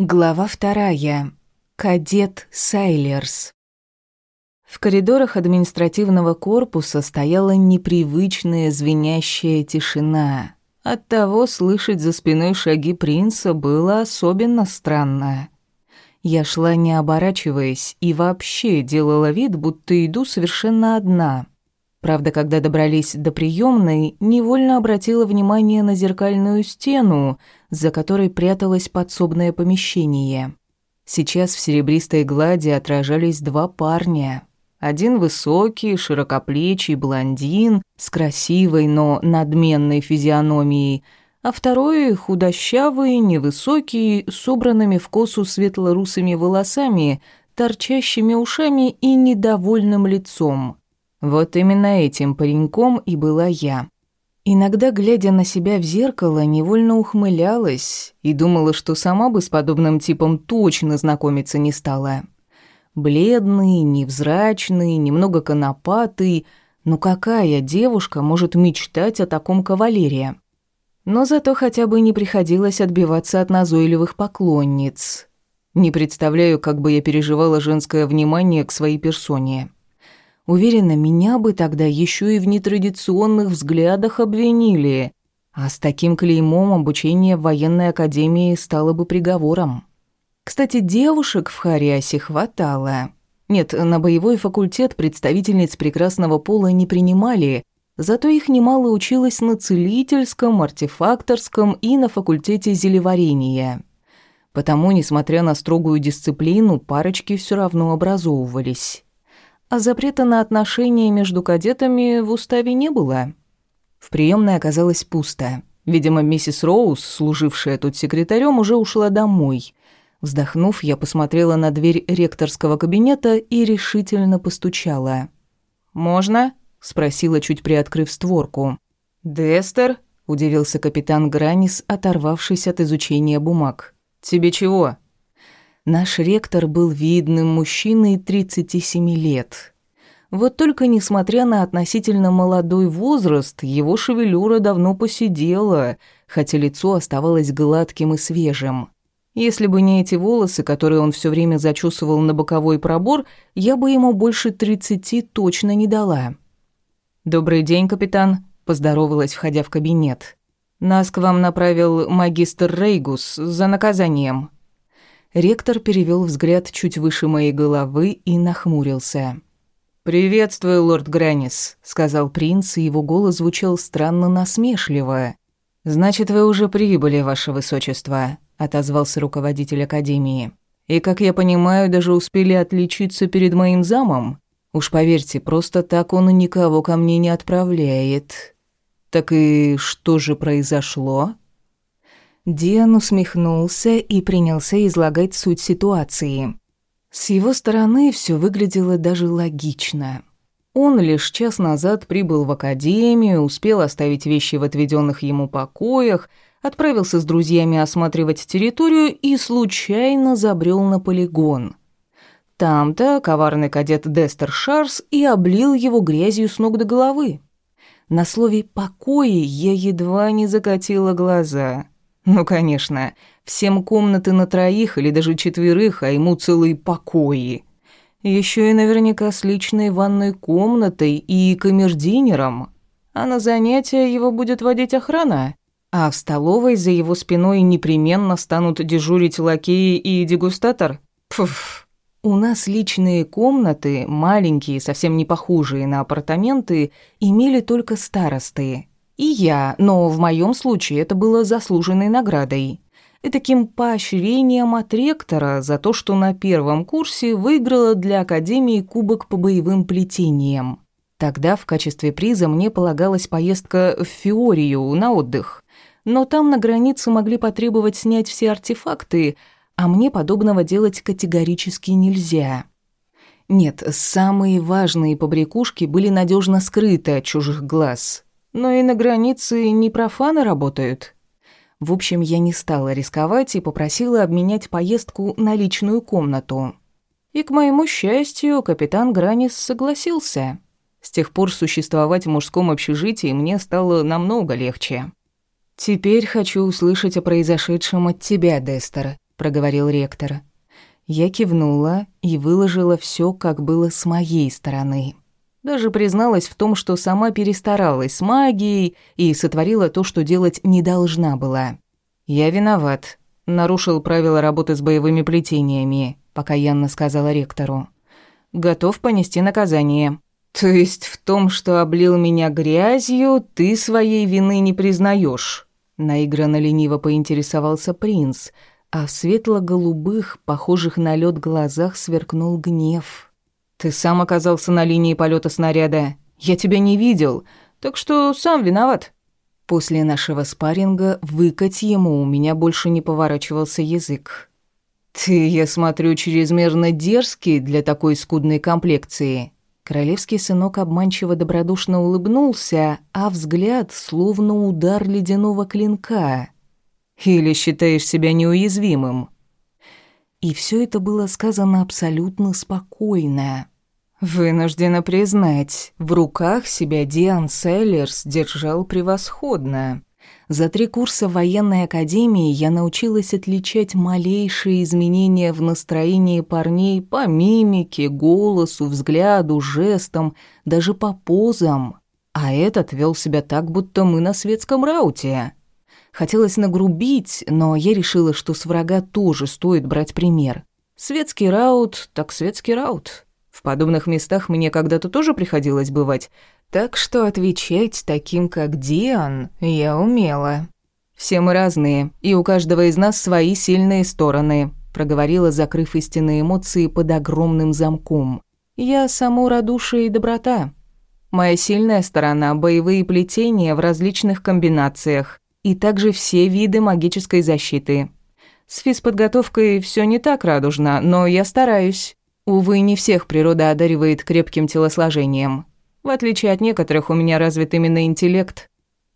Глава вторая. Кадет Сайлерс. В коридорах административного корпуса стояла непривычная звенящая тишина. Оттого слышать за спиной шаги принца было особенно странно. Я шла не оборачиваясь и вообще делала вид, будто иду совершенно одна. Правда, когда добрались до приемной, невольно обратила внимание на зеркальную стену, за которой пряталось подсобное помещение. Сейчас в серебристой глади отражались два парня. Один высокий, широкоплечий блондин с красивой, но надменной физиономией, а второй худощавый, невысокий, собранными в косу светло-русыми волосами, торчащими ушами и недовольным лицом. Вот именно этим пареньком и была я. Иногда, глядя на себя в зеркало, невольно ухмылялась и думала, что сама бы с подобным типом точно знакомиться не стала. Бледный, невзрачный, немного конопатый, но какая девушка может мечтать о таком кавалере? Но зато хотя бы не приходилось отбиваться от назойливых поклонниц. Не представляю, как бы я переживала женское внимание к своей персоне. Уверена, меня бы тогда еще и в нетрадиционных взглядах обвинили. А с таким клеймом обучение в военной академии стало бы приговором. Кстати, девушек в Хариасе хватало. Нет, на боевой факультет представительниц прекрасного пола не принимали, зато их немало училось на целительском, артефакторском и на факультете зелеварения. Потому, несмотря на строгую дисциплину, парочки все равно образовывались а запрета на отношения между кадетами в уставе не было. В приемной оказалось пусто. Видимо, миссис Роуз, служившая тут секретарем, уже ушла домой. Вздохнув, я посмотрела на дверь ректорского кабинета и решительно постучала. «Можно?» — спросила, чуть приоткрыв створку. «Дестер?» — удивился капитан Гранис, оторвавшись от изучения бумаг. «Тебе чего?» Наш ректор был видным мужчиной 37 лет. Вот только несмотря на относительно молодой возраст, его шевелюра давно посидела, хотя лицо оставалось гладким и свежим. Если бы не эти волосы, которые он все время зачесывал на боковой пробор, я бы ему больше тридцати точно не дала. «Добрый день, капитан», – поздоровалась, входя в кабинет. «Нас к вам направил магистр Рейгус за наказанием». Ректор перевел взгляд чуть выше моей головы и нахмурился. «Приветствую, лорд Гранис», — сказал принц, и его голос звучал странно насмешливо. «Значит, вы уже прибыли, ваше высочество», — отозвался руководитель академии. «И, как я понимаю, даже успели отличиться перед моим замом? Уж поверьте, просто так он никого ко мне не отправляет». «Так и что же произошло?» Диан усмехнулся и принялся излагать суть ситуации. С его стороны все выглядело даже логично. Он лишь час назад прибыл в академию, успел оставить вещи в отведенных ему покоях, отправился с друзьями осматривать территорию и случайно забрел на полигон. Там-то коварный кадет Дестер Шарс и облил его грязью с ног до головы. На слове «покои» я едва не закатила глаза – ну, конечно, всем комнаты на троих или даже четверых, а ему целые покои. Еще и наверняка с личной ванной комнатой и камердинером. А на занятия его будет водить охрана. А в столовой за его спиной непременно станут дежурить лакеи и дегустатор. Пф. У нас личные комнаты, маленькие, совсем не похожие на апартаменты, имели только старосты. И я, но в моем случае это было заслуженной наградой. Таким поощрением от ректора за то, что на первом курсе выиграла для Академии кубок по боевым плетениям. Тогда в качестве приза мне полагалась поездка в Фиорию на отдых. Но там на границе могли потребовать снять все артефакты, а мне подобного делать категорически нельзя. Нет, самые важные побрякушки были надежно скрыты от чужих глаз. Но и на границе не профаны работают. В общем, я не стала рисковать и попросила обменять поездку на личную комнату. И, к моему счастью, капитан Гранис согласился. С тех пор существовать в мужском общежитии мне стало намного легче. «Теперь хочу услышать о произошедшем от тебя, Дестер», проговорил ректор. Я кивнула и выложила все, как было с моей стороны. Даже призналась в том, что сама перестаралась с магией и сотворила то, что делать не должна была. «Я виноват. Нарушил правила работы с боевыми плетениями», пока Янна сказала ректору. «Готов понести наказание». «То есть в том, что облил меня грязью, ты своей вины не признаешь? Наигранно лениво поинтересовался принц, а в светло-голубых, похожих на лед глазах сверкнул гнев. «Ты сам оказался на линии полета снаряда. Я тебя не видел, так что сам виноват». После нашего спарринга выкать ему у меня больше не поворачивался язык. «Ты, я смотрю, чрезмерно дерзкий для такой скудной комплекции». Королевский сынок обманчиво добродушно улыбнулся, а взгляд словно удар ледяного клинка. Или считаешь себя неуязвимым?» И все это было сказано абсолютно спокойно. Вынуждена признать, в руках себя Диан Селлерс держал превосходно. За три курса военной академии я научилась отличать малейшие изменения в настроении парней по мимике, голосу, взгляду, жестам, даже по позам. А этот вел себя так, будто мы на светском рауте. Хотелось нагрубить, но я решила, что с врага тоже стоит брать пример. Светский раут, так светский раут. В подобных местах мне когда-то тоже приходилось бывать, так что отвечать таким, как Диан, я умела. «Все мы разные, и у каждого из нас свои сильные стороны», проговорила, закрыв истинные эмоции под огромным замком. «Я само радушие и доброта. Моя сильная сторона – боевые плетения в различных комбинациях и также все виды магической защиты. С физподготовкой все не так радужно, но я стараюсь. Увы, не всех природа одаривает крепким телосложением. В отличие от некоторых, у меня развит именно интеллект.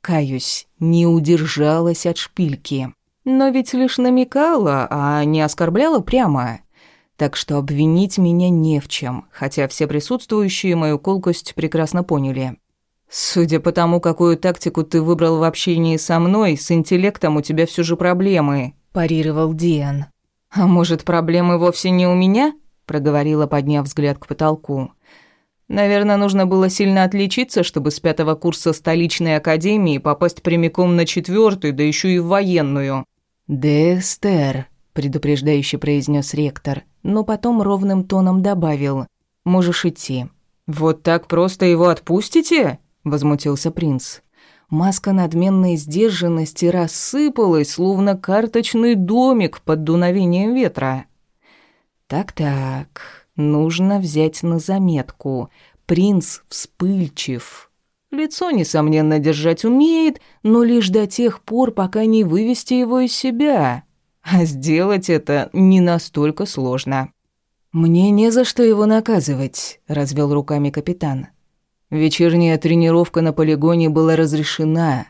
Каюсь, не удержалась от шпильки. Но ведь лишь намекала, а не оскорбляла прямо. Так что обвинить меня не в чем, хотя все присутствующие мою колкость прекрасно поняли. «Судя по тому, какую тактику ты выбрал в общении со мной, с интеллектом у тебя все же проблемы», – парировал Диан. «А может, проблемы вовсе не у меня?» – проговорила, подняв взгляд к потолку. «Наверное, нужно было сильно отличиться, чтобы с пятого курса столичной академии попасть прямиком на четвертый, да еще и в военную». «Дестер», – предупреждающе произнес ректор, но потом ровным тоном добавил. «Можешь идти». «Вот так просто его отпустите?» Возмутился принц. Маска надменной сдержанности рассыпалась, словно карточный домик под дуновением ветра. Так-так, нужно взять на заметку. Принц вспыльчив. Лицо, несомненно, держать умеет, но лишь до тех пор, пока не вывести его из себя. А сделать это не настолько сложно. «Мне не за что его наказывать», — развел руками капитан. Вечерняя тренировка на полигоне была разрешена.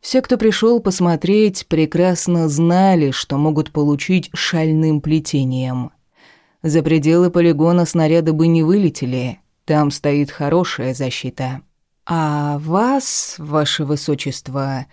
Все, кто пришел посмотреть, прекрасно знали, что могут получить шальным плетением. За пределы полигона снаряды бы не вылетели, там стоит хорошая защита. А вас, ваше высочество,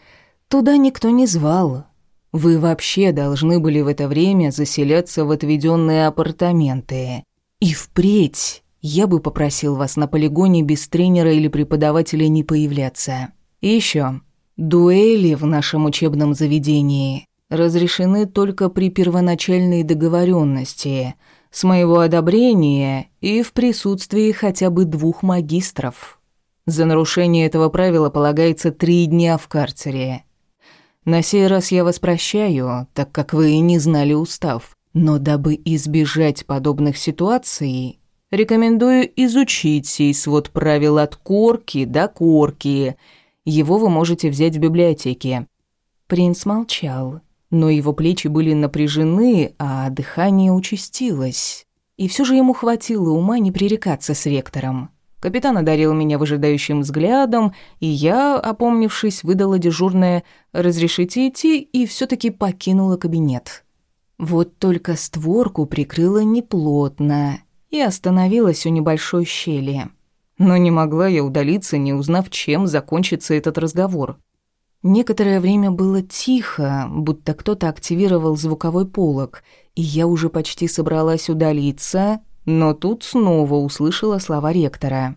туда никто не звал. Вы вообще должны были в это время заселяться в отведенные апартаменты. И впредь я бы попросил вас на полигоне без тренера или преподавателя не появляться. И еще, дуэли в нашем учебном заведении разрешены только при первоначальной договоренности, с моего одобрения и в присутствии хотя бы двух магистров. За нарушение этого правила полагается три дня в карцере. На сей раз я вас прощаю, так как вы не знали устав. Но дабы избежать подобных ситуаций, Рекомендую изучить сей свод правил от корки до корки. Его вы можете взять в библиотеке». Принц молчал, но его плечи были напряжены, а дыхание участилось. И все же ему хватило ума не пререкаться с ректором. Капитан одарил меня выжидающим взглядом, и я, опомнившись, выдала дежурное «разрешите идти» и все таки покинула кабинет. Вот только створку прикрыла неплотно, и остановилась у небольшой щели. Но не могла я удалиться, не узнав, чем закончится этот разговор. Некоторое время было тихо, будто кто-то активировал звуковой полог, и я уже почти собралась удалиться, но тут снова услышала слова ректора.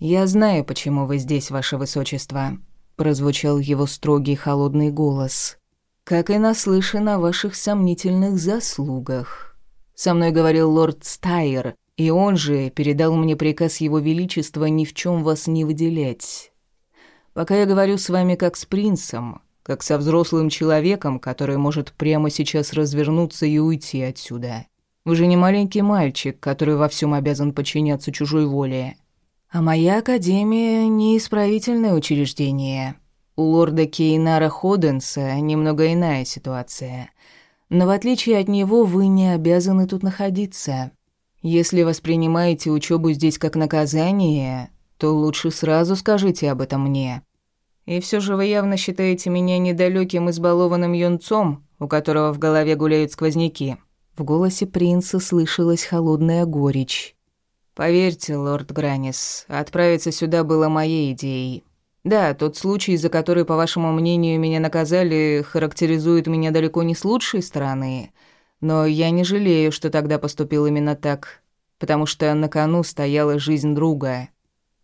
«Я знаю, почему вы здесь, ваше высочество», — прозвучал его строгий холодный голос. «Как и наслышан о ваших сомнительных заслугах. Со мной говорил лорд Стайер, и он же передал мне приказ его величества ни в чем вас не выделять. Пока я говорю с вами как с принцем, как со взрослым человеком, который может прямо сейчас развернуться и уйти отсюда. Вы же не маленький мальчик, который во всем обязан подчиняться чужой воле. А моя академия — не исправительное учреждение. У лорда Кейнара Ходенса немного иная ситуация. Но в отличие от него вы не обязаны тут находиться. Если воспринимаете учебу здесь как наказание, то лучше сразу скажите об этом мне. И все же вы явно считаете меня недалеким избалованным юнцом, у которого в голове гуляют сквозняки». В голосе принца слышалась холодная горечь. «Поверьте, лорд Гранис, отправиться сюда было моей идеей. Да, тот случай, за который, по вашему мнению, меня наказали, характеризует меня далеко не с лучшей стороны, но я не жалею, что тогда поступил именно так, потому что на кону стояла жизнь друга».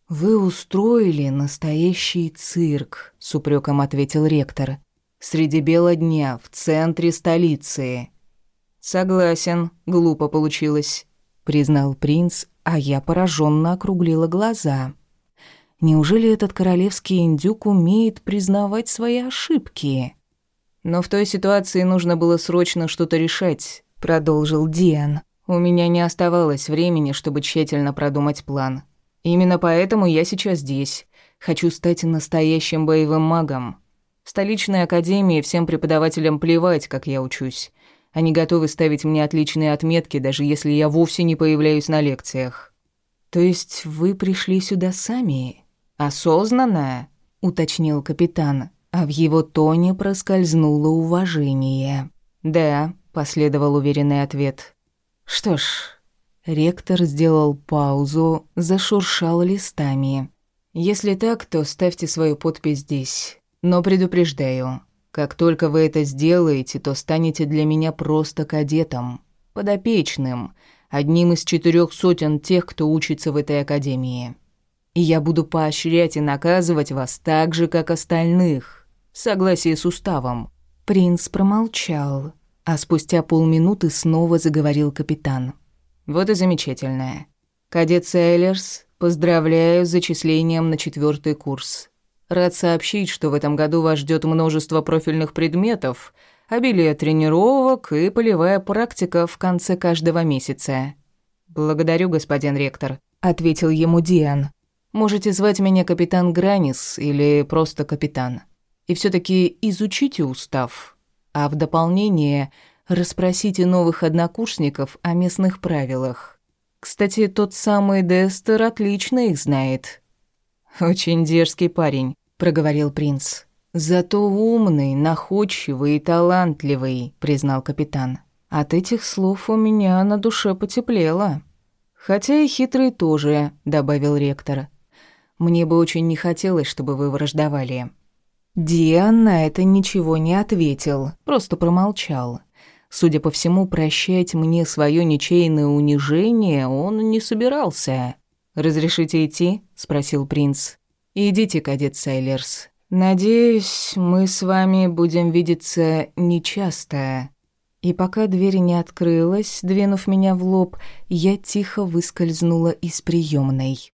«Вы устроили настоящий цирк», — с упреком ответил ректор. «Среди бела дня, в центре столицы». «Согласен, глупо получилось», — признал принц, а я пораженно округлила глаза. «Неужели этот королевский индюк умеет признавать свои ошибки?» «Но в той ситуации нужно было срочно что-то решать», — продолжил Диан. «У меня не оставалось времени, чтобы тщательно продумать план. Именно поэтому я сейчас здесь. Хочу стать настоящим боевым магом. В столичной академии всем преподавателям плевать, как я учусь. Они готовы ставить мне отличные отметки, даже если я вовсе не появляюсь на лекциях. То есть вы пришли сюда сами? Осознанно? уточнил капитан, а в его тоне проскользнуло уважение. Да, последовал уверенный ответ. Что ж, Ректор сделал паузу, зашуршал листами. «Если так, то ставьте свою подпись здесь. Но предупреждаю, как только вы это сделаете, то станете для меня просто кадетом, подопечным, одним из четырех сотен тех, кто учится в этой академии. И я буду поощрять и наказывать вас так же, как остальных, в согласии с уставом». Принц промолчал, а спустя полминуты снова заговорил капитан. Вот и замечательно. Кадет Сейлерс, поздравляю с зачислением на четвертый курс. Рад сообщить, что в этом году вас ждет множество профильных предметов, обилие тренировок и полевая практика в конце каждого месяца. Благодарю, господин ректор, ответил ему Диан. Можете звать меня капитан Гранис или просто капитан. И все таки изучите устав. А в дополнение Расспросите новых однокурсников о местных правилах. Кстати, тот самый Дестер отлично их знает. Очень дерзкий парень, проговорил принц. Зато умный, находчивый и талантливый, признал капитан. От этих слов у меня на душе потеплело. Хотя и хитрый тоже, добавил ректор. Мне бы очень не хотелось, чтобы вы враждовали. Диан на это ничего не ответил, просто промолчал. Судя по всему, прощать мне свое ничейное унижение он не собирался. «Разрешите идти?» — спросил принц. «Идите, кадет Сайлерс. Надеюсь, мы с вами будем видеться нечасто». И пока дверь не открылась, двинув меня в лоб, я тихо выскользнула из приемной.